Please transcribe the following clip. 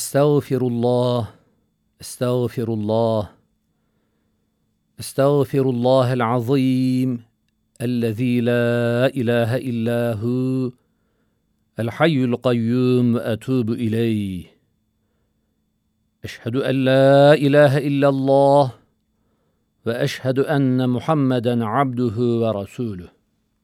استغفر الله استغفر الله استغفر الله العظيم الذي لا إله إلا هو الحي القيوم أتوب إليه. أشهد أن لا إله إلا الله وأشهد أن محمدا عبده ورسوله.